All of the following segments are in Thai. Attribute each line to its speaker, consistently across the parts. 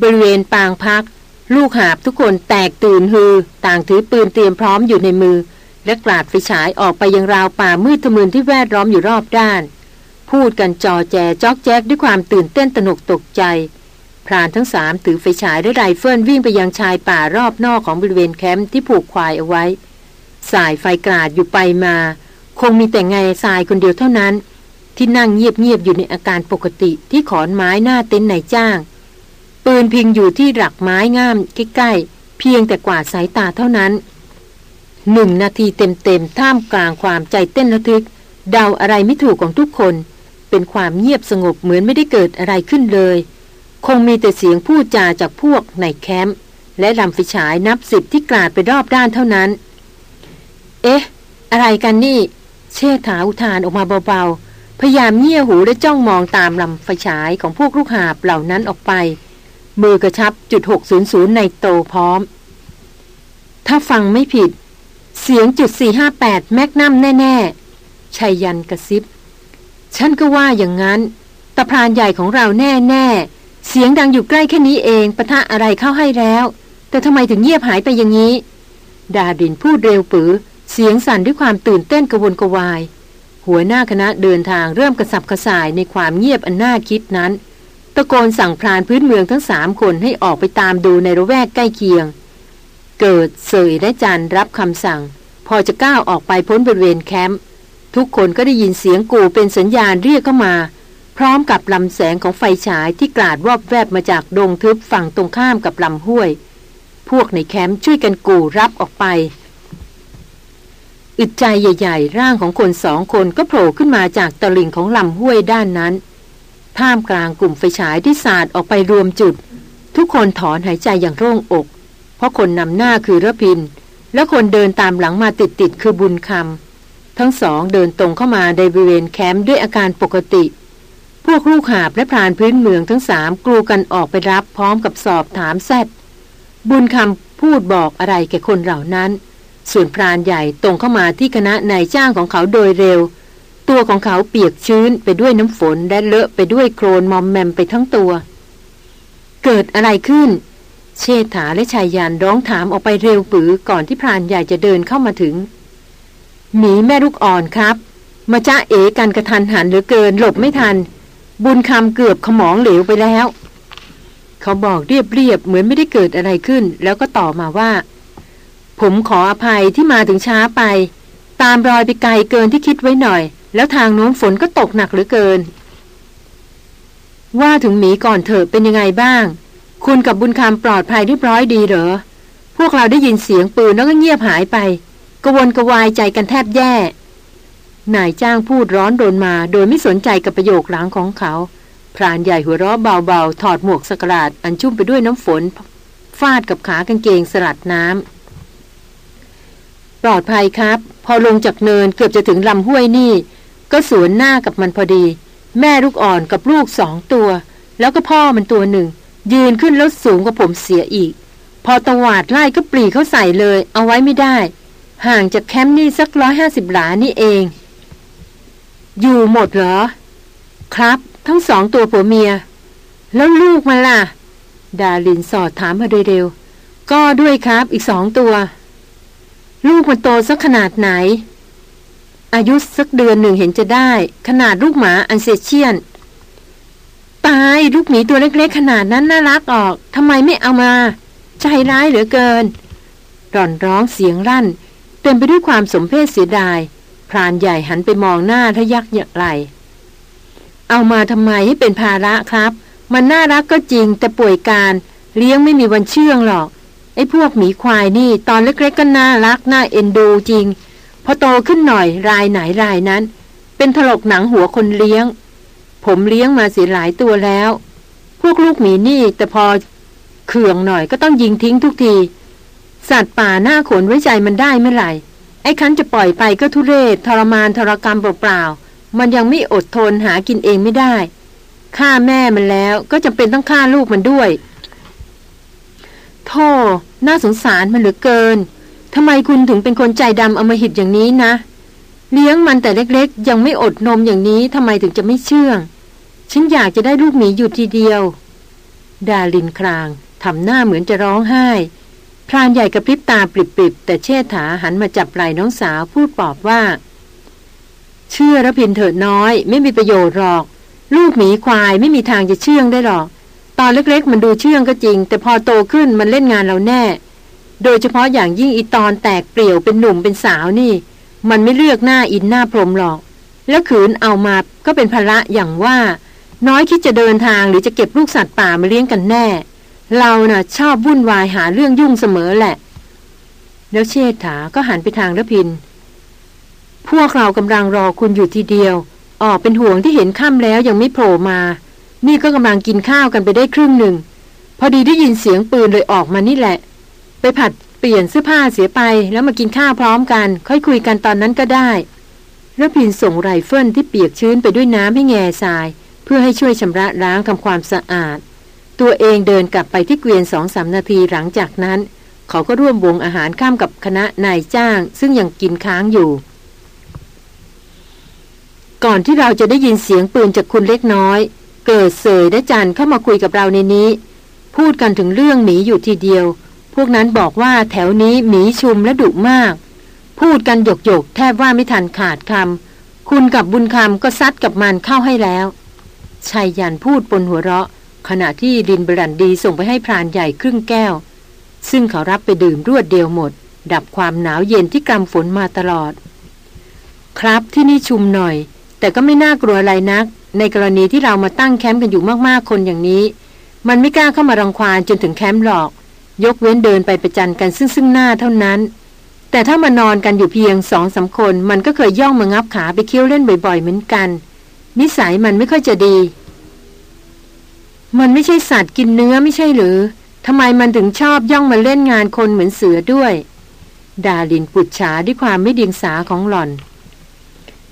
Speaker 1: บริเวณปางพัก ลูกหาบทุกคนแตกตื่นฮือ ต่างถือปืนเตรียมพร้อมอยู่ในมือ และกราดไฟฉายออกไปยังราวป่ามืดทะมึนที่แวดล้อมอยู่รอบด้าน พูดกันจอแจจอกแจ๊กด้วยความตื่นเต้นตนกตกใจ พรานทั้งสามถือไฟฉายและไรเฟิลวิ่งไปยังชายป่ารอบนอกของบริเวณแคมป์ที่ผูกควายเอาไว้ สายไฟกราดอยู่ไปมา คงมีแต่ไงทรายคนเดียวเท่านั้น ที่นั่งเงียบๆอยู่ในอาการปกติที่ขอนไม้หน้าเต็นท์นายจ้าง ปืนพิงอยู่ที่หลักไม้งามใกล้ๆ เพียงแต่กวาดสายตาเท่านั้นหนึ่งนาทีเต็มๆท่ามกลางความใจเต้นระทึก เดาอะไรไม่ถูกของทุกคน เป็นความเงียบสงบเหมือนไม่ได้เกิดอะไรขึ้นเลย คงมีแต่เสียงพูดจาจากพวกในแคมป์และลำไฟฉายนับสิบที่กราดไปรอบด้านเท่านั้น เอ๊ะ อะไรกันนี่ เชษฐาอุทานออกมาเบาๆ พยายามเงี่ยหูและจ้องมองตามลำไฟฉายของพวกลูกหาบเหล่านั้นออกไป มือกระชับจุด600ในโตพร้อม ถ้าฟังไม่ผิด เสียงจุด458แมกนัมแน่ๆชัยยันกระซิบ ฉันก็ว่าอย่างนั้น ตะพรานใหญ่ของเราแน่ๆ เสียงดังอยู่ใกล้แค่นี้เองปะทะอะไรเข้าให้แล้ว แต่ทำไมถึงเงียบหายไปอย่างนี้ ดาดินพูดเร็วปือ เสียงสั่นด้วยความตื่นเต้นกระวนกระวาย หัวหน้าคณะเดินทางเริ่มกระสับกระส่ายในความเงียบอันน่าคิดนั้น ตะโกนสั่งพรานพื้นเมืองทั้งสามคนให้ออกไปตามดูในระแวกใกล้เคียง เกิดเสยและจันรับคำสั่ง พอจะก้าวออกไปพ้นบริเวณแคมป์ทุกคนก็ได้ยินเสียงกูเป็นสัญญาณเรียกเข้ามา พร้อมกับลำแสงของไฟฉายที่กราดวอบแวบมาจากดงทึบฝั่งตรงข้ามกับลำห้วย พวกในแคมป์ช่วยกันกูรับออกไป อึดใจใหญ่ ๆ ร่างของคนสองคนก็โผล่ขึ้นมาจากตะลิ่งของลำห้วยด้านนั้น ท่ามกลางกลุ่มไฟฉายที่สาดออกไปรวมจุด ทุกคนถอนหายใจอย่างโล่งอก เพราะคนนำหน้าคือระพิน และคนเดินตามหลังมาติดๆคือบุญคำทั้งสองเดินตรงเข้ามาในบริเวณแคมป์ด้วยอาการปกติ พวกลูกหาบและพรานพื้นเมืองทั้งสามกลูกันออกไปรับพร้อมกับสอบถามแซดบุญคำพูดบอกอะไรแก่คนเหล่านั้น ส่วนพรานใหญ่ตรงเข้ามาที่คณะนายจ้างของเขาโดยเร็ว ตัวของเขาเปียกชื้นไปด้วยน้ำฝนและเลอะไปด้วยโคลนมอมแมมไปทั้งตัว เกิดอะไรขึ้น เชษฐาและชายยานร้องถามออกไปเร็วปือก่อนที่พรานใหญ่จะเดินเข้ามาถึง หมีแม่ลูกอ่อนครับ มาจ้าเอกันกระทันหันเหลือเกินหลบไม่ทัน บุญคำเกือบขมองเหลวไปแล้ว เขาบอกเรียบๆเหมือนไม่ได้เกิดอะไรขึ้น แล้วก็ต่อมาว่า ผมขออภัยที่มาถึงช้าไป ตามรอยไปไกลเกินที่คิดไว้หน่อย แล้วทางโน้นฝนก็ตกหนักเหลือเกิน ว่าถึงหมีก่อนเถอะเป็นยังไงบ้าง คุณกับบุญคำปลอดภัยเรียบร้อยดีเหรอ พวกเราได้ยินเสียงปืนแล้วก็เงียบหายไป กวนกวายใจกันแทบแย่ นายจ้างพูดร้อนโดนมา โดยไม่สนใจกับประโยคหลังของเขา พรานใหญ่หัวเราะเบาๆ ถอดหมวกสกราดอันชุ่มไปด้วยน้ำฝน ฟาดกับขากางเกงสลัดน้ำปลอดภัยครับ พอลงจากเนินเกือบจะถึงลำห้วยนี่ ก็สวนหน้ากับมันพอดี แม่ลูกอ่อนกับลูกสองตัว แล้วก็พ่อมันตัวหนึ่ง ยืนขึ้นแล้วสูงกว่าผมเสียอีก พอตวาดไล่ก็ปรีเข้าใส่เลย เอาไว้ไม่ได้ ห่างจากแคมป์นี่สักร้อยห้าสิบหลานี่เอง อยู่หมดเหรอ ครับ ทั้งสองตัวผัวเมีย แล้วลูกมันล่ะ ดาลินสอดถามมาโดยเร็ว ก็ด้วยครับอีกสองตัว ลูกมันโตสักขนาดไหน อายุสักเดือนหนึ่งเห็นจะได้ ขนาดลูกหมาอันเซเชียน ตายลูกหมีตัวเล็กๆขนาดนั้นน่ารักออกทำไมไม่เอามา ใจร้ายเหลือเกินร่อนร้องเสียงรั่น เต็มไปด้วยความสมเพศเสียดายพรานใหญ่หันไปมองหน้าทะยักอย่างไร เอามาทำไมให้เป็นภาระครับ มันน่ารักก็จริงแต่ป่วยการเลี้ยงไม่มีวันเชื่องหรอกไอ้พวกหมีควายนี่ตอนเล็กๆก็น่ารักน่าเอ็นดูจริง พอโตขึ้นหน่อยรายไหนรายนั้น เป็นถลกหนังหัวคนเลี้ยง ผมเลี้ยงมาเสียหลายตัวแล้ว พวกลูกหมีนี่แต่พอเขื่องหน่อยก็ต้องยิงทิ้งทุกที สัตว์ป่าหน้าขนไว้ใจมันได้เมื่อไหร่ ไอ้คันจะปล่อยไปก็ทุเรศทรมานทรกรรมเปล่าๆมันยังไม่อดทนหากินเองไม่ได้ฆ่าแม่มันแล้วก็จำเป็นต้องฆ่าลูกมันด้วยโธ่น่าสงสารมันเหลือเกิน ทำไมคุณถึงเป็นคนใจดำอมหิตอย่างนี้นะ เลี้ยงมันแต่เล็กๆ ยังไม่อดนมอย่างนี้ทำไมถึงจะไม่เชื่อง ฉันอยากจะได้ลูกหมีอยู่ทีเดียว ดาลินครางทำหน้าเหมือนจะร้องไห้ พรานใหญ่กระพริบตาปริบๆ แต่เชษฐาหันมาจับไหล่น้องสาวพูดปลอบว่า เชื่อระพินเถิดน้อย ไม่มีประโยชน์หรอก ลูกหมีควายไม่มีทางจะเชื่องได้หรอก ตอนเล็กๆ มันดูเชื่องก็จริง แต่พอโตขึ้นมันเล่นงานเราแน่ โดยเฉพาะอย่างยิ่งอีตอนแตกเปลี่ยวเป็นหนุ่มเป็นสาวนี่ มันไม่เลือกหน้าอินหน้าพรมหรอก แล้วขืนเอามาก็เป็นภาระอย่างว่า น้อยคิดจะเดินทางหรือจะเก็บลูกสัตว์ป่ามาเลี้ยงกันแน่ เราน่ะชอบวุ่นวายหาเรื่องยุ่งเสมอแหละ แล้วเชษฐาก็หันไปทางระพิน พวกเรากำลังรอคุณอยู่ทีเดียว ออกเป็นห่วงที่เห็นค่ำแล้วยังไม่โผล่มา นี่ก็กำลังกินข้าวกันไปได้ครึ่งหนึ่งพอดีได้ยินเสียงปืนเลยออกมานี่แหละ ไปผัดเปลี่ยนเสื้อผ้าเสียไป แล้วมากินข้าวพร้อมกัน ค่อยคุยกันตอนนั้นก็ได้ระพินส่งไรเฟิลที่เปียกชื้นไปด้วยน้ำให้แง่ทราย เพื่อให้ช่วยชำระล้างทำความสะอาด ตัวเองเดินกลับไปที่เกวียนสองสามนาทีหลังจากนั้น เขาก็ร่วมวงอาหารข้ามกับคณะนายจ้าง ซึ่งยังกินค้างอยู่ ก่อนที่เราจะได้ยินเสียงปืนจากคุณเล็กน้อย เกิดเสยและจันเข้ามาคุยกับเราในนี้ พูดกันถึงเรื่องหมีอยู่ทีเดียว พวกนั้นบอกว่าแถวนี้หมีชุมและดุมาก พูดกันหยกหยกแทบว่าไม่ทันขาดคำคุณกับบุญคำก็ซัดกับมันเข้าให้แล้วชายยันพูดปนหัวเราะ ขณะที่ดินบรันดีส่งไปให้พรานใหญ่ครึ่งแก้ว ซึ่งเขารับไปดื่มรวดเดียวหมด ดับความหนาวเย็นที่กำฝนมาตลอด ครับที่นี่ชุมหน่อย แต่ก็ไม่น่ากลัวอะไรนัก ในกรณีที่เรามาตั้งแคมป์กันอยู่มากๆคนอย่างนี้ มันไม่กล้าเข้ามารังควานจนถึงแคมป์หรอก ยกเว้นเดินไปประจันกันซึ่งซึ่งหน้าเท่านั้น แต่ถ้ามานอนกันอยู่เพียงสองสาคนมันก็เคยย่องมางับขาไปเคี้ยวเล่นบ่อย ๆ เหมือนกัน นิสัยมันไม่ค่อยจะดี มันไม่ใช่สัตว์กินเนื้อไม่ใช่หรือทำไมมันถึงชอบย่องมาเล่นงานคนเหมือนเสือด้วย ดาลินปุจฉาด้วยความไม่เดียงสาของหล่อน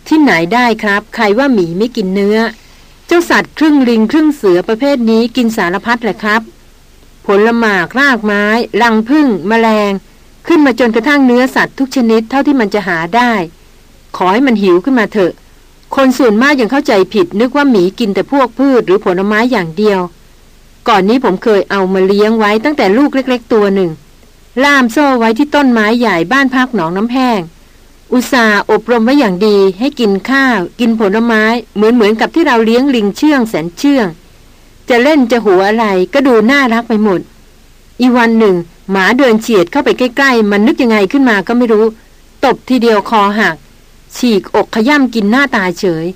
Speaker 1: ที่ไหนได้ครับ ใครว่าหมีไม่กินเนื้อ เจ้าสัตว์ครึ่งลิงครึ่งเสือประเภทนี้กินสารพัดแหละครับ ผลหมากรากไม้ รังพึ่งมแมลง ขึ้นมาจนกระทั่งเนื้อสัตว์ทุกชนิดเท่าที่มันจะหาได้ ขอให้มันหิวขึ้นมาเถอะ คนส่วนมากยังเข้าใจผิดนึกว่าหมีกินแต่พวกพืชหรือผลไม้อย่างเดียว ก่อนนี้ผมเคยเอามาเลี้ยงไว้ตั้งแต่ลูกเล็ก ๆ ตัวหนึ่ง ล่ามโซ่ไว้ที่ต้นไม้ใหญ่บ้านพักหนองน้ำแห้งอุตสาห์อบรมไว้อย่างดีให้กินข้าว กินผลไม้ เหมือนเหมือนกับที่เราเลี้ยงลิงเชื่องแสนเชื่อง จะเล่นจะหัวอะไรก็ดูน่ารักไปหมด อีวันหนึ่ง หมาเดินเฉียดเข้าไปใกล้ๆ มันนึกยังไงขึ้นมาก็ไม่รู้ ตบทีเดียวคอหัก ฉีกอกขย่ำกินหน้าตาเฉย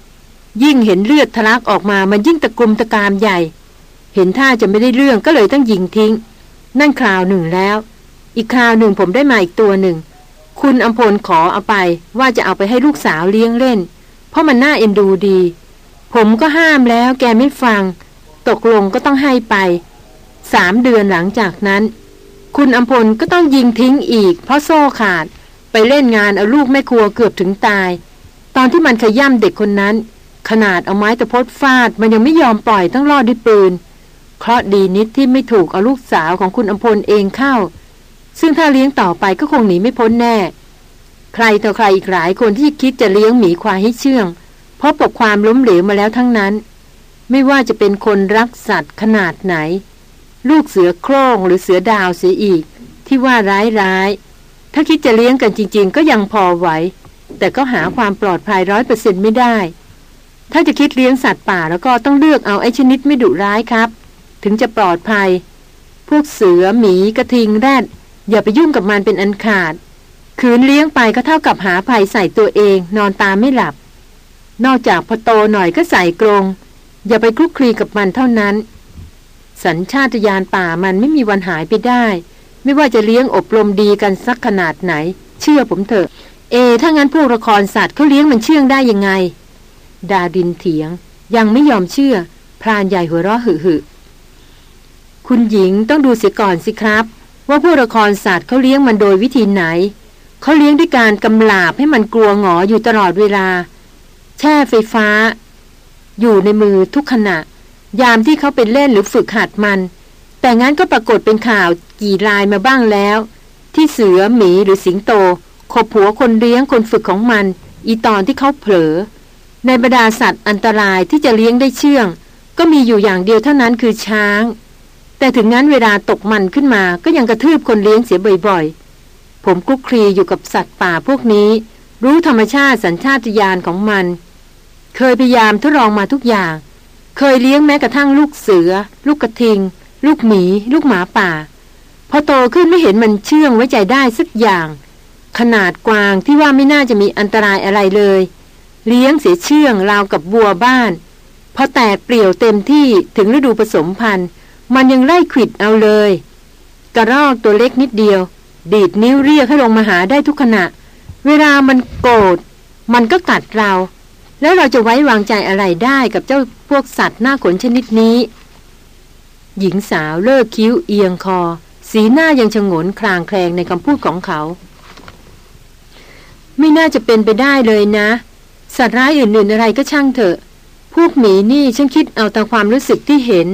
Speaker 1: ยิ่งเห็นเลือดทะลักออกมามันยิ่งตะกรุมตะกามใหญ่ เห็นท่าจะไม่ได้เรื่องก็เลยต้องยิงทิ้ง นั่นคราวหนึ่งแล้ว อีกคราวหนึ่งผมได้มาอีกตัวหนึ่ง คุณอำพลขอเอาไปว่าจะเอาไปให้ลูกสาวเลี้ยงเล่น เพราะมันน่าเอ็นดูดี ผมก็ห้ามแล้วแกไม่ฟัง ตกลงก็ต้องให้ไปสามเดือนหลังจากนั้น คุณอำพลก็ต้องยิงทิ้งอีก เพราะโซ่ขาดไปเล่นงานเอาลูกแม่ครัวเกือบถึงตาย ตอนที่มันขย่ำเด็กคนนั้น ขนาดเอาไม้ตะพดฟาด มันยังไม่ยอมปล่อยต้องรอดด้วยปืนเคราะดีนิดที่ไม่ถูกเอาลูกสาวของคุณอำพลเองเข้า ซึ่งถ้าเลี้ยงต่อไปก็คงหนีไม่พ้นแน่ ใครต่อใครอีกหลายคนที่คิดจะเลี้ยงหมีควายให้เชื่อง เพราะปกความล้มเหลวมาแล้วทั้งนั้น ไม่ว่าจะเป็นคนรักสัตว์ขนาดไหน ลูกเสือโคร่งหรือเสือดาวเสียอีก ที่ว่าร้ายร้าย ถ้าคิดจะเลี้ยงกันจริง ๆ ก็ยังพอไหว แต่ก็หาความปลอดภัยร้อยเปอร์เซ็นต์ไม่ได้ ถ้าจะคิดเลี้ยงสัตว์ป่าแล้วก็ต้องเลือกเอาไอ้ชนิดไม่ดุร้ายครับ ถึงจะปลอดภัย พวกเสือหมีกระทิงแรดอย่าไปยุ่งกับมันเป็นอันขาด คืนเลี้ยงไปก็เท่ากับหาภัยใส่ตัวเอง นอนตาไม่หลับ นอกจากพอโตหน่อยก็ใส่กรง อย่าไปคลุกคลีกับมันเท่านั้น สัญชาตญาณป่ามันไม่มีวันหายไปได้ ไม่ว่าจะเลี้ยงอบรมดีกันสักขนาดไหน เชื่อผมเถอะ เอ ถ้างั้นพวกละครสัตว์เขาเลี้ยงมันเชื่องได้ยังไง ดาดินเถียง ยังไม่ยอมเชื่อ พรานใหญ่หัวเราะหึหึคุณหญิงต้องดูเสียก่อนสิครับ ว่าพวกละครสัตว์เขาเลี้ยงมันโดยวิธีไหนเขาเลี้ยงด้วยการกำลาบให้มันกลัวหงออยู่ตลอดเวลา แช่ไฟฟ้า อยู่ในมือทุกขณะ ยามที่เขาเป็นเล่นหรือฝึกหัดมัน แต่งั้นก็ปรากฏเป็นข่าวกี่รายมาบ้างแล้ว ที่เสือหมีหรือสิงโตขบหัวคนเลี้ยงคนฝึกของมัน อีตอนที่เขาเผลอ ในบรรดาสัตว์อันตรายที่จะเลี้ยงได้เชื่อง ก็มีอยู่อย่างเดียวเท่านั้นคือช้าง แต่ถึงงั้นเวลาตกมันขึ้นมาก็ยังกระทืบคนเลี้ยงเสียบ่อยๆ ผมคลุกคลีอยู่กับสัตว์ป่าพวกนี้ รู้ธรรมชาติสัญชาตญาณของมัน เคยพยายามทดลองมาทุกอย่าง เคยเลี้ยงแม้กระทั่งลูกเสือ ลูกกระทิง ลูกหมี ลูกหมาป่า พอโตขึ้นไม่เห็นมันเชื่องไว้ใจได้สักอย่าง ขนาดกวางที่ว่าไม่น่าจะมีอันตรายอะไรเลย เลี้ยงเสียเชื่องราวกับวัวบ้าน พอแตกเปลี่ยวเต็มที่ถึงฤดูผสมพันธุ์ มันยังไล่ขิดเอาเลย กระรอกตัวเล็กนิดเดียว ดีดนิ้วเรียกให้ลงมาหาได้ทุกขณะ เวลามันโกรธมันก็กัดเรา แล้วเราจะไว้วางใจอะไรได้กับเจ้าพวกสัตว์หน้าขนชนิดนี้ หญิงสาวเลิกคิ้วเอียงคอ สีหน้ายังชงนคลางแคลงในคำพูดของเขา ไม่น่าจะเป็นไปได้เลยนะ สัตว์ร้ายอื่นๆอะไรก็ช่างเถอะ พวกหมีนี่ฉันคิดเอาตามความรู้สึกที่เห็น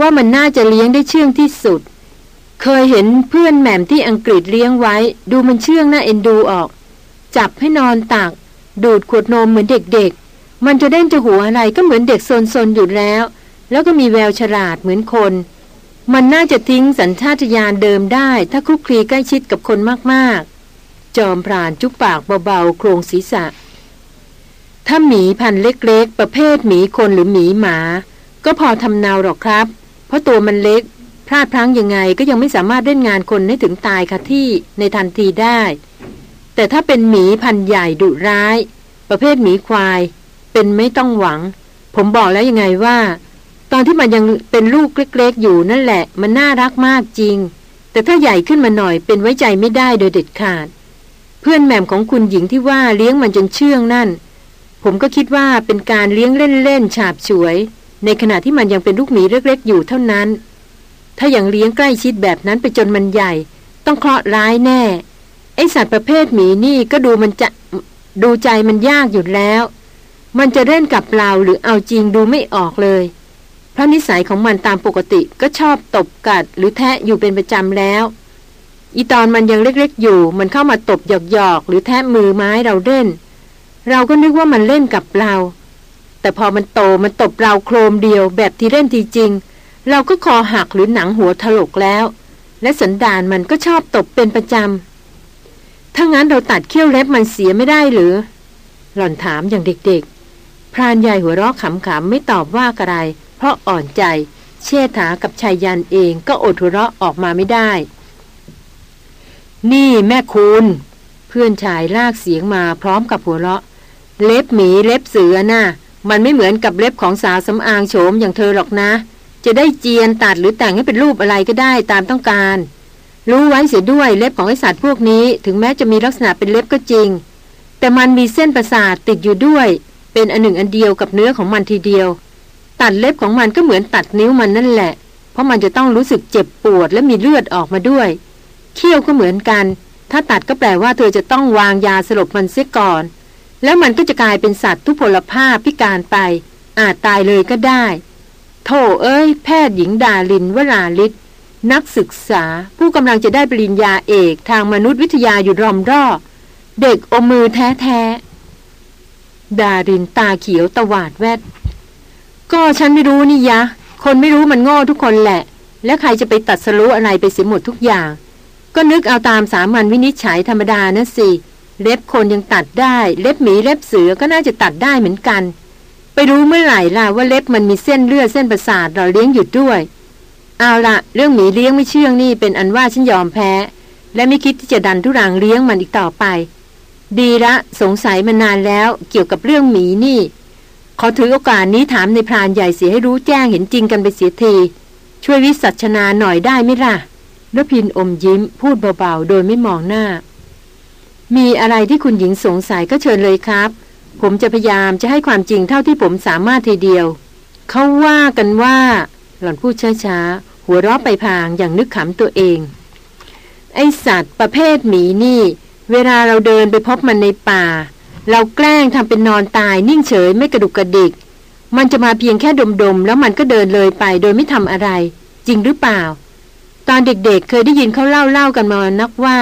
Speaker 1: ว่ามันน่าจะเลี้ยงได้เชื่องที่สุด เคยเห็นเพื่อนแหม่มที่อังกฤษเลี้ยงไว้ ดูมันเชื่องน่าเอ็นดูออก จับให้นอนตัก ดูดขวดนมเหมือนเด็กๆ มันจะเด่นจะหัวอะไรก็เหมือนเด็กโซนๆอยู่แล้ว แล้วก็มีแววฉลาดเหมือนคน มันน่าจะทิ้งสัญชาตญาณเดิมได้ ถ้าคุกคลีใกล้ชิดกับคนมากๆ จอมพรานจุบปากเบาๆ โครงศีรษะ ถ้าหมีพันเล็กๆ ประเภทหมีคนหรือหมีหมา ก็พอทำนาหรอกครับ เพราะตัวมันเล็ก พลาดพลั้งยังไงก็ยังไม่สามารถเล่นงานคนให้ถึงตายค่ะที่ในทันทีได้ แต่ถ้าเป็นหมีพันใหญ่ดุร้าย ประเภทหมีควาย เป็นไม่ต้องหวัง ผมบอกแล้วยังไงว่า ตอนที่มันยังเป็นลูกเล็กๆอยู่นั่นแหละ มันน่ารักมากจริง แต่ถ้าใหญ่ขึ้นมาหน่อยเป็นไว้ใจไม่ได้โดยเด็ดขาด เพื่อนแม่มของคุณหญิงที่ว่าเลี้ยงมันจนเชื่องนั่น ผมก็คิดว่าเป็นการเลี้ยงเล่นๆฉาบฉวย ในขณะที่มันยังเป็นลูกหมีเล็กๆ อยู่เท่านั้น ถ้าอย่างเลี้ยงใกล้ชิดแบบนั้นไปจนมันใหญ่ ต้องเคราะห์ร้ายแน่ ไอสัตว์ประเภทหมีนี่ก็ดูมันจะดูใจมันยากอยู่แล้ว มันจะเล่นกับเราหรือเอาจริงดูไม่ออกเลย เพราะนิสัยของมันตามปกติก็ชอบตบกัดหรือแทะอยู่เป็นประจำแล้ว อีตอนมันยังเล็กๆอยู่ มันเข้ามาตบหยอกๆหรือแทะมือไม้เราเล่น เราก็นึกว่ามันเล่นกับเรา แต่พอมันโตมันตบเราโครมเดียวแบบที่เล่นทีจริง เราก็คอหักหรือหนังหัวถลกแล้ว และสันดานมันก็ชอบตบเป็นประจำ ถ้างั้นเราตัดเขี้ยวเล็บมันเสียไม่ได้หรือ หล่อนถามอย่างเด็กๆ พรานใหญ่หัวเราะขำๆไม่ตอบว่าอะไร เพราะอ่อนใจ เชษฐากับชายยันเองก็อดหัวเราะออกมาไม่ได้ นี่แม่คุณ เพื่อนชายลากเสียงมาพร้อมกับหัวเราะ เล็บหมีเล็บเสือนะ่ะ มันไม่เหมือนกับเล็บของสาวสำอางโฉมอย่างเธอหรอกนะ จะได้เจียนตัดหรือแต่งให้เป็นรูปอะไรก็ได้ตามต้องการ รู้ไว้เสียด้วยเล็บของไอสัตว์พวกนี้ถึงแม้จะมีลักษณะเป็นเล็บก็จริง แต่มันมีเส้นประสาทติดอยู่ด้วย เป็นอันหนึ่งอันเดียวกับเนื้อของมันทีเดียว ตัดเล็บของมันก็เหมือนตัดนิ้วมันนั่นแหละ เพราะมันจะต้องรู้สึกเจ็บปวดและมีเลือดออกมาด้วย เขี้ยวก็เหมือนกัน ถ้าตัดก็แปลว่าเธอจะต้องวางยาสลบมันเสียก่อน แล้วมันก็จะกลายเป็นสัตว์ทุพพลภาพพิการไป อาจตายเลยก็ได้ โธ่เอ้ย แพทย์หญิงดาลินวราลิศ นักศึกษาผู้กำลังจะได้ปริญญาเอกทางมนุษยวิทยาอยู่รอมรอเด็กอมมือแท้ๆ ดารินตาเขียวตวาดแวด ก็ฉันไม่รู้นี่ยะ คนไม่รู้มันโง่ทุกคนแหละ และใครจะไปตัดสรู้อะไรไปเสียหมดทุกอย่าง ก็นึกเอาตามสามัญวินิจฉัยธรรมดานะสิ เล็บคนยังตัดได้ เล็บหมีเล็บเสือก็น่าจะตัดได้เหมือนกัน ไปรู้เมื่อไหร่ล่ะว่าเล็บมันมีเส้นเลือดเส้นประสาทเราเลี้ยงหยุดด้วย เอาละเรื่องหมีเลี้ยงไม่เชื่องนี่เป็นอันว่าฉันยอมแพ้ และไม่คิดที่จะดันทุรังเลี้ยงมันอีกต่อไป ดีละสงสัยมานานแล้วเกี่ยวกับเรื่องหมีนี่ ขอถือโอกาสนี้ถามในพรานใหญ่เสียให้รู้แจ้งเห็นจริงกันไปเสียทีช่วยวิสัชนาหน่อยได้ไหมล่ะรพินอมยิ้ม พูดเบาๆ โดยไม่มองหน้า มีอะไรที่คุณหญิงสงสัยก็เชิญเลยครับ ผมจะพยายามจะให้ความจริงเท่าที่ผมสามารถทีเดียว เขาว่ากันว่า หล่อนพูดช้าๆ หัวเราะไปพางอย่างนึกขำตัวเอง ไอสัตว์ประเภทหมีนี่ เวลาเราเดินไปพบมันในป่า เราแกล้งทำเป็นนอนตายนิ่งเฉยไม่กระดุกกระดิก มันจะมาเพียงแค่ดมๆ แล้วมันก็เดินเลยไปโดยไม่ทำอะไร จริงหรือเปล่า ตอนเด็กๆเเคยได้ยินเขาเล่าเล่ากันมานักว่า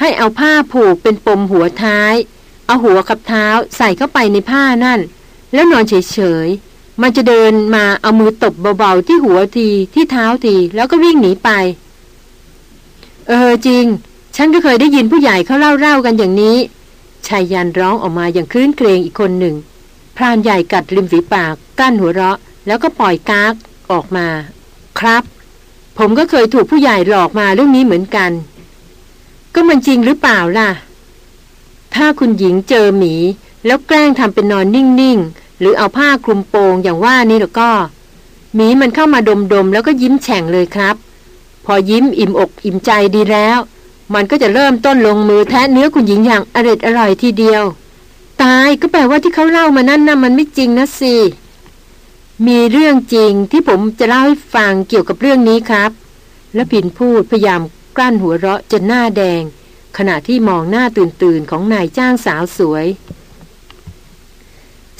Speaker 1: ให้เอาผ้าผูกเป็นปมหัวท้าย เอาหัวกับเท้าใส่เข้าไปในผ้านั่น แล้วนอนเฉยๆ มันจะเดินมาเอามือตบเบาๆที่หัวทีที่เท้าทีแล้วก็วิ่งหนีไป เออจริง ฉันก็เคยได้ยินผู้ใหญ่เขาเล่าเล่ากันอย่างนี้ชายยันร้องออกมาอย่างคลื่นเครงอีกคนหนึ่ง พรานใหญ่กัดริมฝีปากกั้นหัวเราะ แล้วก็ปล่อยกากออกมา ครับ ผมก็เคยถูกผู้ใหญ่หลอกมาเรื่องนี้เหมือนกัน ก็มันจริงหรือเปล่าล่ะ ถ้าคุณหญิงเจอหมี แล้วแกล้งทำเป็นนอนนิ่ง หรือเอาผ้าคลุมโปงอย่างว่านี่แล้วก็ หมีมันเข้ามาดมๆแล้วก็ยิ้มแฉ่งเลยครับ พอยิ้มอิ่มอกอิ่มใจดีแล้ว มันก็จะเริ่มต้นลงมือแทะเนื้อคุณหญิงอย่างอร็ดอร่อยทีเดียว ตายก็แปลว่าที่เขาเล่ามานั่นนะ่ะมันไม่จริงนะสิมีเรื่องจริงที่ผมจะเล่าให้ฟังเกี่ยวกับเรื่องนี้ครับ แล้วผินพูดพยายามกลั้นหัวเราะจนหน้าแดง ขณะที่มองหน้าตื่นตื่นของนายจ้างสาวสวย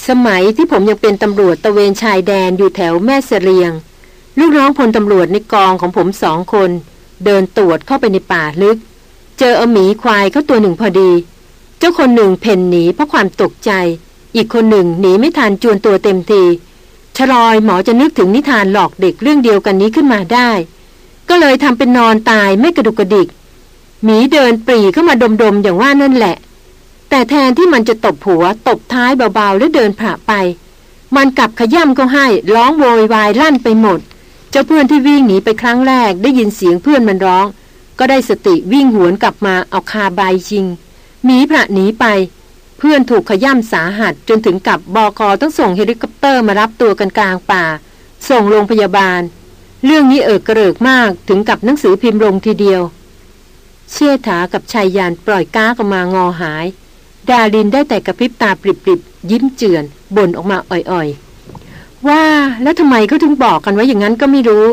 Speaker 1: สมัยที่ผมยังเป็นตำรวจตะเวนชายแดนอยู่แถวแม่เสลียง ลูกน้องพลตำรวจในกองของผมสองคน เดินตรวจเข้าไปในป่าลึก เจอเอาหมีควายเขาตัวหนึ่งพอดี เจ้าคนหนึ่งเพ่นหนีเพราะความตกใจ อีกคนหนึ่งหนีไม่ทันจวนตัวเต็มทีชลอยหมอจะนึกถึงนิทานหลอกเด็กเรื่องเดียวกันนี้ขึ้นมาได้ ก็เลยทำเป็นนอนตายไม่กระดุกกระดิกหมีเดินปรี่เข้ามาดมๆอย่างว่านั่นแหละ แต่แทนที่มันจะตบหัว ตบท้ายเบาๆ แล้วเดินผ่านไป มันกลับขย้ำก็ให้ ร้องโวยวายลั่นไปหมด เจ้าเพื่อนที่วิ่งหนีไปครั้งแรก ได้ยินเสียงเพื่อนมันร้อง ก็ได้สติวิ่งหวนกลับมาเอาคาร์ไบน์ยิงหมีผละหนีไป เพื่อนถูกขย้ำสาหัสจนถึงกับบอกอต้องส่งเฮลิคอปเตอร์มารับตัวกันกลางป่า ส่งโรงพยาบาล เรื่องนี้เอิกกระเริกมากถึงกับหนังสือพิมพ์ลงทีเดียว เชี่ยถากับชายยานปล่อยก้ากมางอหาย ดาลินได้แต่กระพริบตาปริบๆ ยิ้มเจือนบ่นออกมาอ่อยๆ ว่าแล้วทำไมเขาถึงบอกกันไว้อย่างนั้นก็ไม่รู้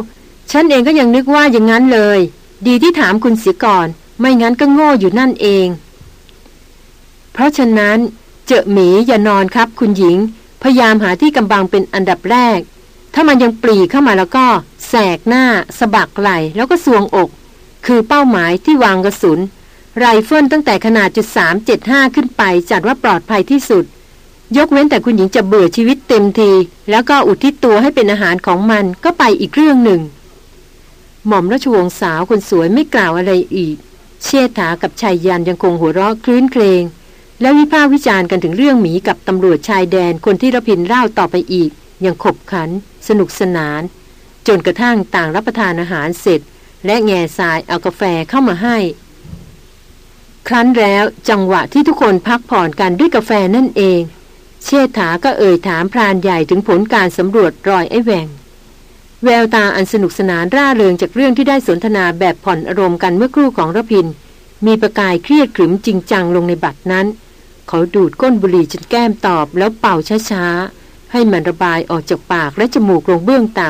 Speaker 1: ฉันเองก็ยังนึกว่าอย่างนั้นเลย ดีที่ถามคุณเสียก่อน ไม่งั้นก็โง่อยู่นั่นเอง เพราะฉะนั้น เจอหมีอย่านอนครับ คุณหญิง พยายามหาที่กำบังเป็นอันดับแรก ถ้ามันยังปรีเข้ามาแล้วก็ แสกหน้าสะบักไหลแล้วก็สวงอก คือเป้าหมายที่วางกระสุน ไรเฟิลตั้งแต่ขนาดจุดสามเจ็ดห้าขึ้นไปจัดว่าปลอดภัยที่สุด ยกเว้นแต่คุณหญิงจะเบื่อชีวิตเต็มที แล้วก็อุทิศตัวให้เป็นอาหารของมันก็ไปอีกเรื่องหนึ่ง หม่อมราชวงศ์สาวคนสวยไม่กล่าวอะไรอีก เชษฐากับชายยันยังคงหัวเราะคลื้นเครงและวิพากษ์วิจารณ์กันถึงเรื่องหมีกับตำรวจชายแดนคนที่ระพินเล่าต่อไปอีกยังขบขัน สนุกสนาน จนกระทั่งต่างรับประทานอาหารเสร็จ และแง่ทรายเอากาแฟเข้ามาให้ ครั้นแล้วจังหวะที่ทุกคนพักผ่อนกันด้วยกาแฟนั่นเอง เชษฐาก็เอ่ยถามพรานใหญ่ถึงผลการสำรวจรอยไอ้แหวงแววตาอันสนุกสนานร่าเริงจากเรื่องที่ได้สนทนาแบบผ่อนอารมณ์กันเมื่อครู่ของระพิน มีประกายเครียดขรึมจริงจังลงในบัตรนั้น เขาดูดก้นบุหรี่จนแก้มตอบแล้วเป่าช้าๆ ให้มันระบายออกจากปากและจมูกลงเบื้องต่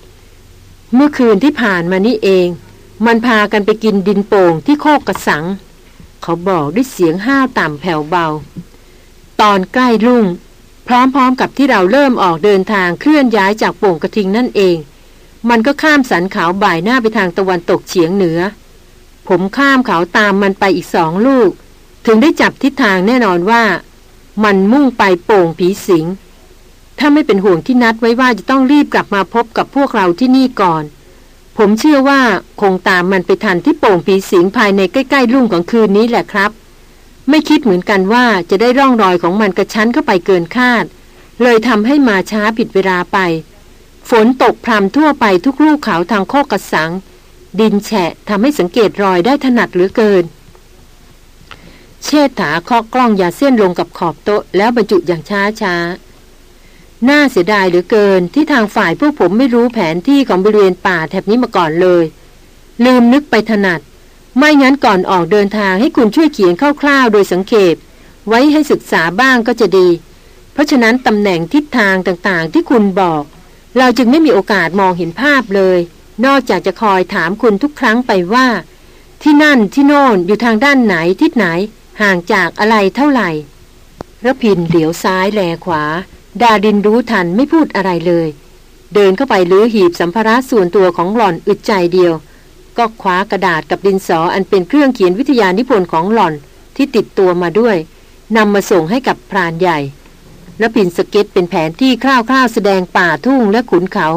Speaker 1: ำเมื่อคืนที่ผ่านมานี่เอง มันพากันไปกินดินโป่งที่โคกกระสัง เขาบอกด้วยเสียงห้าวต่ำแผ่วเบา ตอนใกล้รุ่ง พร้อมๆกับที่เราเริ่มออกเดินทางเคลื่อนย้ายจากโป่งกระทิงนั่นเอง มันก็ข้ามสันเขาบ่ายหน้าไปทางตะวันตกเฉียงเหนือ ผมข้ามเขาตามมันไปอีกสองลูก ถึงได้จับทิศทางแน่นอนว่า มันมุ่งไปโป่งผีสิงถ้าไม่เป็นห่วงที่นัดไว้ว่าจะต้องรีบกลับมาพบกับพวกเราที่นี่ก่อน ผมเชื่อว่าคงตามมันไปทันที่โป่งผีสิงภายในใกล้ๆรุ่งของคืนนี้แหละครับ ไม่คิดเหมือนกันว่าจะได้ร่องรอยของมันกระชั้นเข้าไปเกินคาด เลยทำให้มาช้าผิดเวลาไป ฝนตกพรำทั่วไปทุกลูกเขาทางโคกกระสัง ดินแฉะทำให้สังเกตรอยได้ถนัดเหลือเกิน เชษฐาเคาะกล้องยาเส้นลงกับขอบโต๊ะแล้วบรรจุอย่างช้าช้า น่าเสียดายเหลือเกินที่ทางฝ่ายพวกผมไม่รู้แผนที่ของบริเวณป่าแถบนี้มาก่อนเลย ลืมนึกไปถนัด ไม่งั้นก่อนออกเดินทางให้คุณช่วยเขียนคร่าวๆโดยสังเขปไว้ให้ศึกษาบ้างก็จะดี เพราะฉะนั้นตำแหน่งทิศทางต่างๆ ที่คุณบอก เราจึงไม่มีโอกาสมองเห็นภาพเลย นอกจากจะคอยถามคุณทุกครั้งไปว่า ที่นั่นที่โน่นอยู่ทางด้านไหนทิศไหน ห่างจากอะไรเท่าไหร่ระพินเหลียวซ้ายแลขวา ดาดินรู้ทันไม่พูดอะไรเลย เดินเข้าไปลื้อหีบสัมภาระส่วนตัวของหล่อนอึดใจเดียว ก็คว้ากระดาษกับดินสออันเป็นเครื่องเขียนวิทยานิพนธ์ของหล่อนที่ติดตัวมาด้วยนำมาส่งให้กับพรานใหญ่ และรพินสเก็ตเป็นแผนที่คร่าวๆแสดงป่าทุ่งและขุนเขา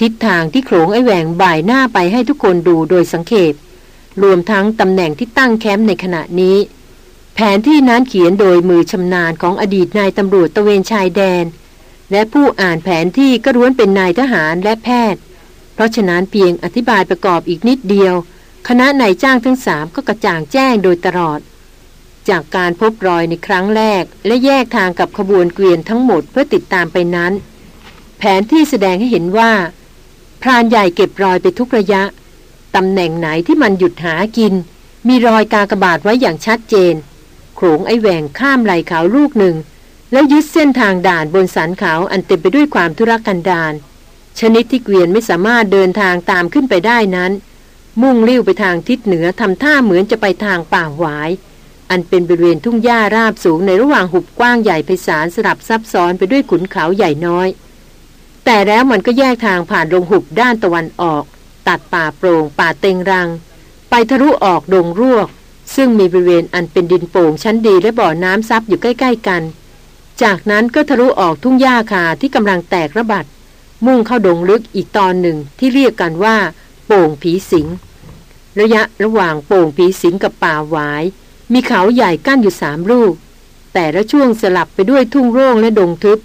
Speaker 1: ทิศทางที่โขลงไอ้แหว่งบ่ายหน้าไปให้ทุกคนดูโดยสังเขปรวมทั้งตำแหน่งที่ตั้งแคมป์ในขณะนี้ แผนที่นั้นเขียนโดยมือชำนาญของอดีตนายตำรวจตระเวนชายแดน และผู้อ่านแผนที่ก็ล้วนเป็นนายทหารและแพทย์ เพราะฉะนั้นเพียงอธิบายประกอบอีกนิดเดียว คณะนายจ้างทั้งสามก็กระจ่างแจ้งโดยตลอด จากการพบรอยในครั้งแรก และแยกทางกับขบวนเกวียนทั้งหมดเพื่อติดตามไปนั้น แผนที่แสดงให้เห็นว่า พรานใหญ่เก็บรอยไปทุกระยะตำแหน่งไหนที่มันหยุดหากิน มีรอยกากระบาดไว้อย่างชัดเจน โขงไอแหวงข้ามไหลเขาลูกหนึ่ง แล้วยึดเส้นทางด่านบนสันเขาอันเต็มไปด้วยความทุรกันดารชนิดที่เกวียนไม่สามารถเดินทางตามขึ้นไปได้นั้น มุ่งลิ้วไปทางทิศเหนือทำท่าเหมือนจะไปทางป่าหวาย อันเป็นบริเวณทุ่งหญ้าราบสูงในระหว่างหุบกว้างใหญ่ไพศาลสลับซับซ้อนไปด้วยขุนเขาใหญ่น้อย แต่แล้วมันก็แยกทางผ่านลงหุบด้านตะวันออก ตัดป่าโปร่งป่าเต็งรัง ไปทะลุออกดงรวก ซึ่งมีบริเวณอันเป็นดินโป่งชั้นดีและบ่อน้ำซับอยู่ใกล้ ๆ กัน จากนั้นก็ทะลุออกทุ่งหญ้าคาที่กำลังแตกระบาดมุ่งเข้าดงลึกอีกตอนหนึ่งที่เรียกกันว่า โป่งผีสิง ระยะระหว่างโป่งผีสิงกับป่าหวาย มีเขาใหญ่กั้นอยู่สามลูก แต่ละช่วงสลับไปด้วยทุ่งโร่งและดงทึบ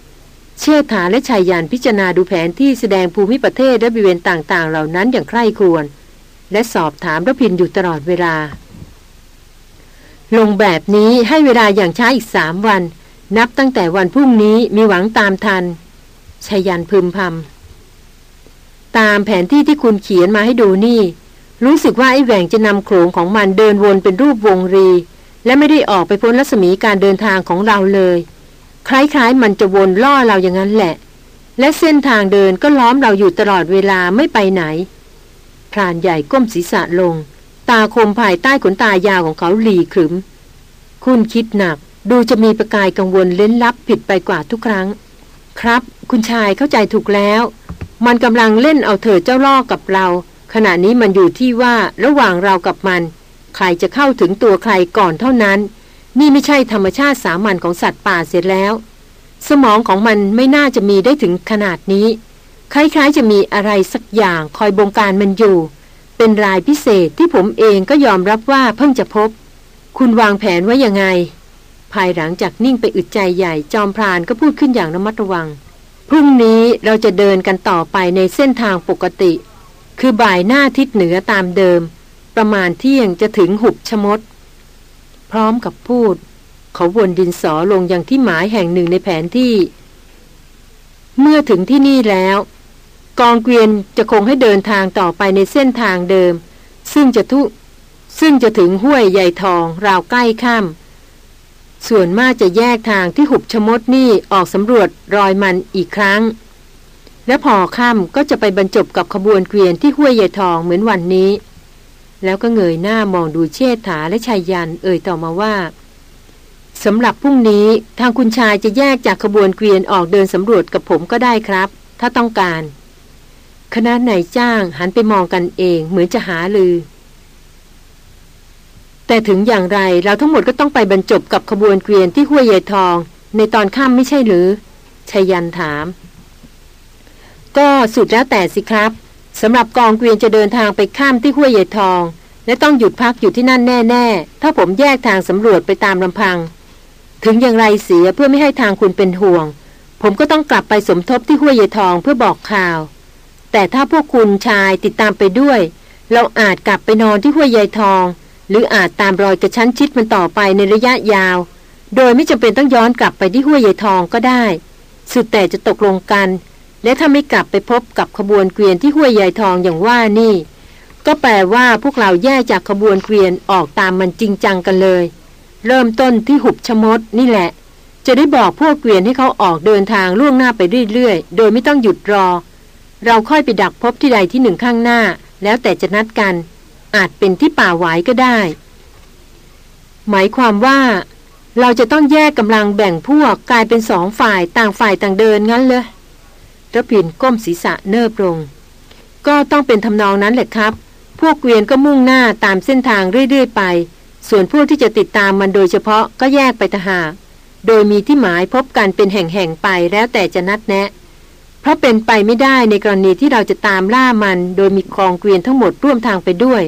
Speaker 1: เชษฐาและชายยานพิจารณาดูแผนที่แสดงภูมิประเทศและบริเวณต่างๆ เหล่านั้นอย่างใคร่ครวญและสอบถามระพินอยู่ตลอดเวลา ลงแบบนี้ให้เวลาอย่างช้าอีกสามวัน นับตั้งแต่วันพรุ่งนี้มีหวังตามทันชยันพึมพำตามแผนที่ที่คุณเขียนมาให้ดูนี่ รู้สึกว่าไอ้แหว่งจะนำโขงของมันเดินวนเป็นรูปวงรี และไม่ได้ออกไปพ้นรัศมีการเดินทางของเราเลย คล้ายๆ มันจะวนล่อเราอย่างนั้นแหละ และเส้นทางเดินก็ล้อมเราอยู่ตลอดเวลาไม่ไปไหนพรานใหญ่ก้มศีรษะลง ตาคมภายใต้ขนตายาวของเขาหลีขรึม คุณคิดหนัก ดูจะมีประกายกังวลเล้นลับผิดไปกว่าทุกครั้ง ครับ คุณชายเข้าใจถูกแล้ว มันกำลังเล่นเอาเถิดเจ้าล่อกับเรา ขณะนี้มันอยู่ที่ว่าระหว่างเรากับมัน ใครจะเข้าถึงตัวใครก่อนเท่านั้น นี่ไม่ใช่ธรรมชาติสามัญของสัตว์ป่าเสร็จแล้ว สมองของมันไม่น่าจะมีได้ถึงขนาดนี้คล้ายๆจะมีอะไรสักอย่างคอยบงการมันอยู่ เป็นรายพิเศษที่ผมเองก็ยอมรับว่าเพิ่งจะพบ คุณวางแผนไว้ยังไง ภายหลังจากนิ่งไปอึดใจใหญ่ จอมพรานก็พูดขึ้นอย่างระมัดระวัง พรุ่งนี้เราจะเดินกันต่อไปในเส้นทางปกติ คือบ่ายหน้าทิศเหนือตามเดิม ประมาณเที่ยงจะถึงหุบชมด พร้อมกับพูด เขาวนดินสอลงอยังที่หมายแห่งหนึ่งในแผนที่ เมื่อถึงที่นี่แล้ว กองเกวียนจะคงให้เดินทางต่อไปในเส้นทางเดิม ซึ่งจะทุซึ่งจะถึงห้วยใหญ่ทองราวใกล้ข้ามส่วนมากจะแยกทางที่หุบชมดนี่ออกสำรวจรอยมันอีกครั้ง และพอค่ำก็จะไปบรรจบกับขบวนเกวียนที่ห้วยใหญ่ทองเหมือนวันนี้ แล้วก็เงยหน้ามองดูเชษฐาและชายยันเอ่ยต่อมาว่าสำหรับพรุ่งนี้ทางคุณชายจะแยกจากขบวนเกวียนออกเดินสำรวจกับผมก็ได้ครับ ถ้าต้องการ คณะนายจ้างหันไปมองกันเองเหมือนจะหาลือ แต่ถึงอย่างไรเราทั้งหมดก็ต้องไปบรรจบกับขบวนเกวียนที่ห้วยใหญ่ทอง ในตอนค่ำไม่ใช่หรือชายันถาม ก็สุดแล้วแต่สิครับสำหรับกองเกวียนจะเดินทางไปข้ามที่ห้วยใหญ่ทอง และต้องหยุดพักอยู่ที่นั่นแน่ ๆ ถ้าผมแยกทางสำรวจไปตามลำพัง ถึงอย่างไรเสียเพื่อไม่ให้ทางคุณเป็นห่วง ผมก็ต้องกลับไปสมทบที่ห้วยใหญ่ทองเพื่อบอกข่าว แต่ถ้าพวกคุณชายติดตามไปด้วย เราอาจกลับไปนอนที่ห้วยใหญ่ทอง หรืออาจตามรอยกระชั้นชิดมันต่อไปในระยะยาว โดยไม่จำเป็นต้องย้อนกลับไปที่ห้วยใหญ่ทองก็ได้ สุดแต่จะตกลงกัน และถ้าไม่กลับไปพบกับขบวนเกวียนที่ห้วยใหญ่ทองอย่างว่านี่ ก็แปลว่าพวกเราแยกจากขบวนเกวียนออกตามมันจริงจังกันเลย เริ่มต้นที่หุบชมดนี่แหละ จะได้บอกพวกเกวียนให้เขาออกเดินทางล่วงหน้าไปเรื่อยๆ โดยไม่ต้องหยุดรอ เราค่อยไปดักพบที่ใดที่หนึ่งข้างหน้า แล้วแต่จะนัดกัน อาจเป็นที่ป่าหวายก็ได้ หมายความว่า เราจะต้องแยกกำลังแบ่งพวกกลายเป็นสองฝ่ายต่างฝ่ายต่างเดินงั้นเลยระพินก้มศีรษะเนิบลง ก็ต้องเป็นทำนองนั้นแหละครับ พวกเกวียนก็มุ่งหน้าตามเส้นทางเรื่อยๆ ไป ส่วนพวกที่จะติดตามมันโดยเฉพาะก็แยกไปทหารโดยมีที่หมายพบกันเป็นแห่งๆไปแล้วแต่จะนัดแนะ เป็นไปไม่ได้ในกรณีที่เราจะตามล่ามัน โดยมีกองเกวียนทั้งหมดร่วมทางไปด้วย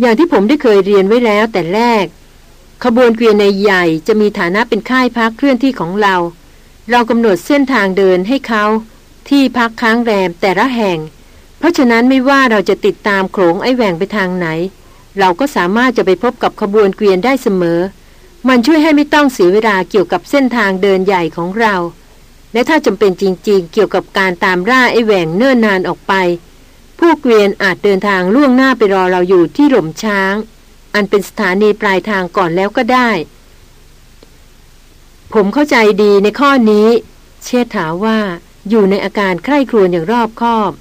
Speaker 1: อย่างที่ผมได้เคยเรียนไว้แล้วแต่แรก ขบวนเกวียนในใหญ่จะมีฐานะเป็นค่ายพักเคลื่อนที่ของเรา เรากำหนดเส้นทางเดินให้เขา ที่พักค้างแรมแต่ละแห่ง เพราะฉะนั้นไม่ว่าเราจะติดตามโขงไอ้แหว่งไปทางไหน เราก็สามารถจะไปพบกับขบวนเกวียนได้เสมอ มันช่วยให้ไม่ต้องเสียเวลาเกี่ยวกับเส้นทางเดินใหญ่ของเรา และถ้าจำเป็นจริงๆ เกี่ยวกับการตามร่าไอ้แหว่งเนิ่นนานออกไป พวกเกวียนอาจเดินทางล่วงหน้าไปรอเราอยู่ที่หล่มช้าง อันเป็นสถานีปลายทางก่อนแล้วก็ได้ ผมเข้าใจดีในข้อนี้ เชษฐาว่าอยู่ในอาการใคร่ครวญอย่างรอบคอบ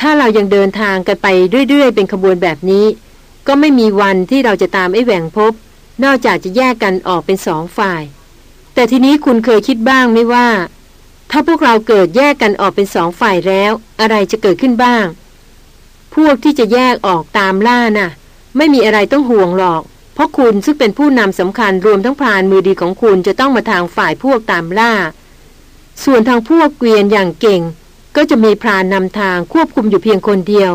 Speaker 1: ถ้าเรายังเดินทางกันไปเรื่อย ๆ เป็นขบวนแบบนี้ ก็ไม่มีวันที่เราจะตามไอ้แหว่งพบ นอกจากจะแยกกันออกเป็นสองฝ่าย แต่ทีนี้คุณเคยคิดบ้างไหมว่า ถ้าพวกเราเกิดแยกกันออกเป็นสองฝ่ายแล้ว อะไรจะเกิดขึ้นบ้าง พวกที่จะแยกออกตามล่านะ่ะ ไม่มีอะไรต้องห่วงหรอก เพราะคุณซึ่งเป็นผู้นำสำคัญรวมทั้งพรานมือดีของคุณจะต้องมาทางฝ่ายพวกตามล่า ส่วนทางพวกเกวียนอย่างเก่ง ก็จะมีพรานนำทางควบคุมอยู่เพียงคนเดียว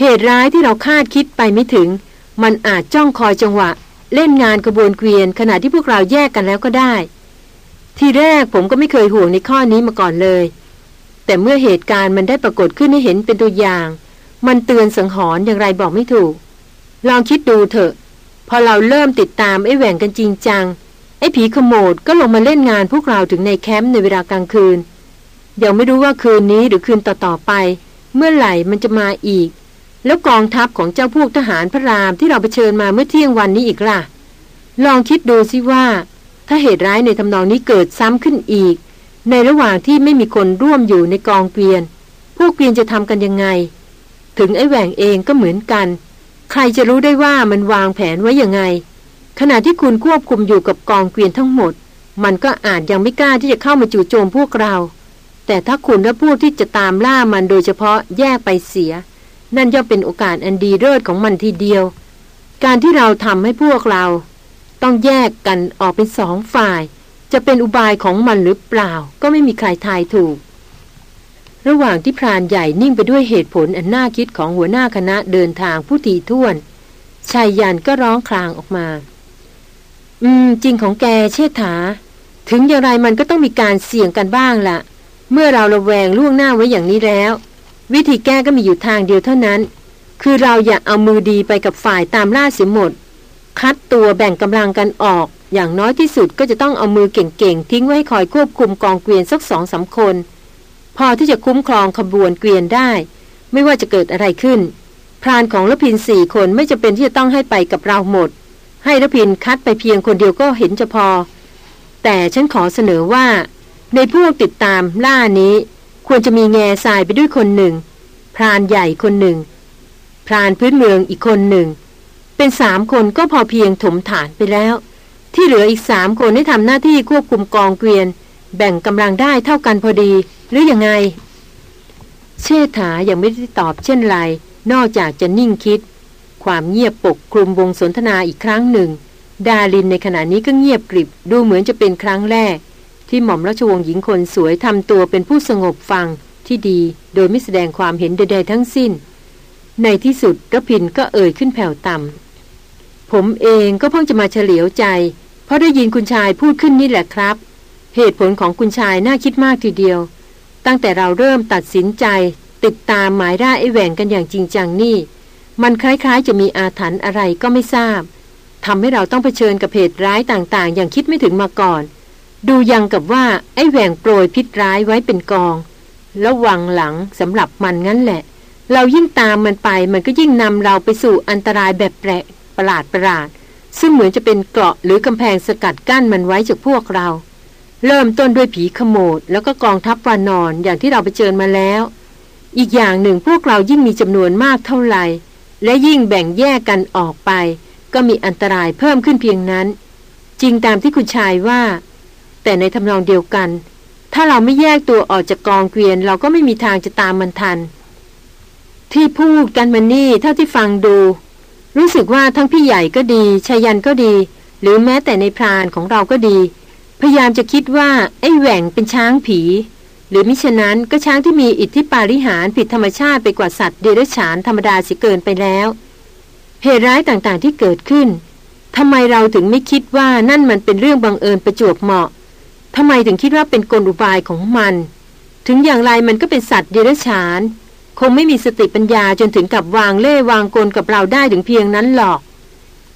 Speaker 1: เหตุร้ายที่เราคาดคิดไปไม่ถึง มันอาจจ้องคอยจังหวะ เล่นงานกระบวนเกวียนขณะที่พวกเราแยกกันแล้วก็ได้ ทีแรกผมก็ไม่เคยห่วงในข้อนี้มาก่อนเลย แต่เมื่อเหตุการณ์มันได้ปรากฏขึ้นให้เห็นเป็นตัวอย่าง มันเตือนสังหรณ์อย่างไรบอกไม่ถูก ลองคิดดูเถอะ พอเราเริ่มติดตามไอ้แหว่งกันจริงจังไอ้ผีขโมดก็ลงมาเล่นงานพวกเราถึงในแคมป์ในเวลากลางคืนยังไม่รู้ว่าคืนนี้หรือคืนต่อๆไป เมื่อไหร่มันจะมาอีก แล้วกองทัพของเจ้าพวกทหารพระรามที่เราไปเชิญมาเมื่อเที่ยงวันนี้อีกล่ะ ลองคิดดูสิว่า ถ้าเหตุร้ายในทำนองนี้เกิดซ้ำขึ้นอีก ในระหว่างที่ไม่มีคนร่วมอยู่ในกองเกวียน พวกเกวียนจะทำกันยังไง ถึงไอ้แหว่งเองก็เหมือนกัน ใครจะรู้ได้ว่ามันวางแผนไว้ยังไง ขณะที่คุณควบคุมอยู่กับกองเกวียนทั้งหมด มันก็อาจยังไม่กล้าที่จะเข้ามาจู่โจมพวกเรา แต่ถ้าคุณและพวกที่จะตามล่ามันโดยเฉพาะแยกไปเสีย นั่นย่อมเป็นโอกาสอันดีเลิศของมันทีเดียว การที่เราทำให้พวกเรา ต้องแยกกันออกเป็นสองฝ่าย จะเป็นอุบายของมันหรือเปล่า ก็ไม่มีใครทายถูก ระหว่างที่พรานใหญ่นิ่งไปด้วยเหตุผลอันน่าคิดของหัวหน้าคณะเดินทางผู้ทีท่วนชายยันก็ร้องคลางออกมา อืม จริงของแกเชษฐา ถึงอย่างไรมันก็ต้องมีการเสี่ยงกันบ้างละ่ะ เมื่อเราระแวงล่วงหน้าไว้อย่างนี้แล้ว วิธีแก้ก็มีอยู่ทางเดียวเท่านั้น คือเราอย่าเอามือดีไปกับฝ่ายตามล่าเสียหมด คัดตัวแบ่งกำลังกันออก อย่างน้อยที่สุดก็จะต้องเอามือเก่งๆ ทิ้งไว้คอยควบคุมกองเกวียนสักสองสาคน พอที่จะคุ้มครองขบวนเกวียนได้ ไม่ว่าจะเกิดอะไรขึ้น พรานของละพินสี่คนไม่จะเป็นที่จะต้องให้ไปกับเราหมด ให้ละพินคัดไปเพียงคนเดียวก็เห็นจะพอ แต่ฉันขอเสนอว่า ในพวกติดตามล่านี้ ควรจะมีแง่ทรายไปด้วยคนหนึ่ง พรานใหญ่คนหนึ่ง พรานพื้นเมืองอีกคนหนึ่ง เป็นสามคนก็พอเพียงถมฐานไปแล้ว ที่เหลืออีกสามคนให้ทำหน้าที่ควบคุมกองเกวียน แบ่งกำลังได้เท่ากันพอดี หรืออยังไง เชษฐายังไม่ได้ตอบเช่นไร นอกจากจะนิ่งคิด ความเงียบปกคลุมวงสนทนาอีกครั้งหนึ่ง ดาลินในขณะนี้ก็เงียบกริบดูเหมือนจะเป็นครั้งแรก ที่หม่อมราชวงศ์หญิงคนสวยทำตัวเป็นผู้สงบฟังที่ดีโดยไม่แสดงความเห็นใดๆทั้งสิ้น ในที่สุดระพินก็เอ่ยขึ้นแผ่วต่ำผมเองก็เพิ่งจะมาเฉลียวใจ เพราะได้ยินคุณชายพูดขึ้นนี่แหละครับ เหตุผลของคุณชายน่าคิดมากทีเดียว ตั้งแต่เราเริ่มตัดสินใจ ติดตามหมายร่าไอแหว่งกันอย่างจริงจังนี่ มันคล้ายๆ จะมีอาถรรพ์อะไรก็ไม่ทราบทำให้เราต้องเผชิญกับเหตุร้ายต่างๆ อย่างคิดไม่ถึงมาก่อน ดูยังกับว่าไอ้แหว่งโปรยพิษร้ายไว้เป็นกอง แล้ววังหลังสำหรับมันงั้นแหละ เรายิ่งตามมันไปมันก็ยิ่งนำเราไปสู่อันตรายแบบแปลกประหลาดประหลาด ซึ่งเหมือนจะเป็นเกราะหรือกำแพงสกัดกั้นมันไว้จากพวกเรา เริ่มต้นด้วยผีขโมดแล้วก็กองทัพวานอนอย่างที่เราไปเจอมาแล้ว อีกอย่างหนึ่งพวกเรายิ่งมีจำนวนมากเท่าไหร่ และยิ่งแบ่งแยกกันออกไป ก็มีอันตรายเพิ่มขึ้นเพียงนั้น จริงตามที่คุณชายว่า แต่ในทำนองเดียวกัน ถ้าเราไม่แยกตัวออกจากกองเกวียน เราก็ไม่มีทางจะตามมันทัน ที่พูดกันมันนี่เท่าที่ฟังดู รู้สึกว่าทั้งพี่ใหญ่ก็ดีชายันก็ดี หรือแม้แต่ในพรานของเราก็ดี พยายามจะคิดว่าไอ้แหว่งเป็นช้างผี หรือมิฉะนั้นก็ช้างที่มีอิทธิปาริหารผิดธรรมชาติไปกว่าสัตว์เดรัจฉานธรรมดาสิเกินไปแล้วเหตุร้ายต่างๆที่เกิดขึ้นทำไมเราถึงไม่คิดว่านั่นมันเป็นเรื่องบังเอิญประจวบเหมาะ ทำไมถึงคิดว่าเป็นกลอุบายของมัน ถึงอย่างไรมันก็เป็นสัตว์เดรัจฉาน คงไม่มีสติปัญญาจนถึงกับวางเล่วางกลกับเราได้ถึงเพียงนั้นหรอก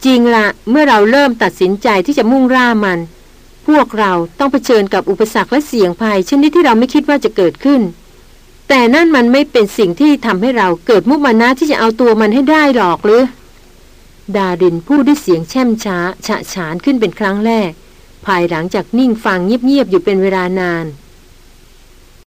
Speaker 1: จริงละเมื่อเราเริ่มตัดสินใจที่จะมุ่งร่ามัน พวกเราต้องเผชิญกับอุปสรรคและเสี่ยงภัยชนิดที่เราไม่คิดว่าจะเกิดขึ้น แต่นั่นมันไม่เป็นสิ่งที่ทำให้เราเกิดมุมานะที่จะเอาตัวมันให้ได้หรอกหรือดารินพูดด้วยเสียงแช่มช้าฉะฉานขึ้นเป็นครั้งแรก ภายหลังจากนิ่งฟังเงียบๆอยู่เป็นเวลานาน